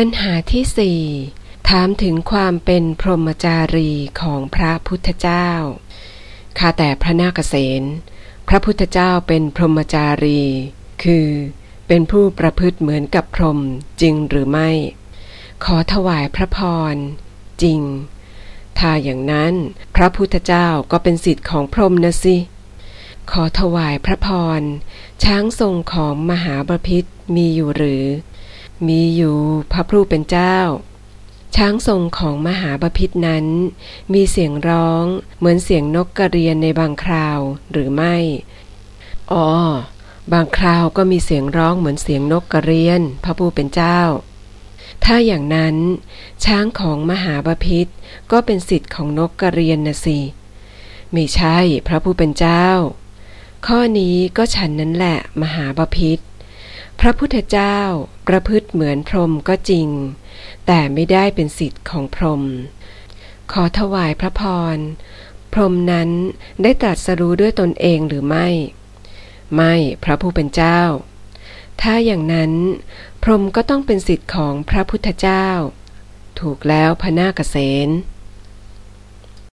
ปัญหาที่สี่ถามถึงความเป็นพรหมจารีของพระพุทธเจ้า ข้าแต่พระนาคเษนพระพุทธเจ้าเป็นพรหมจารี คือเป็นผู้ประพฤติเหมือนกับพรหมจริงหรือไม่ ขอถวายพระพร จริง ถ้าอย่างนั้นพระพุทธเจ้าก็เป็นสิทธิ์ของพรหมนะสิ ขอถวายพระพร ช้างทรงของมหาบพิษมีอยู่หรือ มีอยู่พระผู้เป็นเจ้า ช้างทรงของมหาบพิษนั้น มีเสียงร้องเหมือนเสียงนกกระเรียนในบางคราวหรือไม่ อ๋อ บางคราวก็มีเสียงร้องเหมือนเสียงนกกระเรียน พระผู้เป็นเจ้า ถ้าอย่างนั้น ช้างของมหาบพิษก็เป็นสิทธิ์ของนกกระเรียนนะสิไม่ใช่พระผู้เป็นเจ้า ข้อนี้ก็ฉันนั้นแหละมหาบพิษ ระพุทธเจ้าประพฤติเหมือนพรหมก็จริง แต่ไม่ได้เป็นสิทธิ์ของพรหมขอถวายพระพร พรหมนั้นได้ตรัสรู้ด้วยตนเองหรือไม่ ไม่พระผู้เป็นเจ้า ถ้าอย่างนั้น พรหมก็ต้องเป็นสิทธิ์ของพระพุทธเจ้า ถูกแล้วพระนาคเษน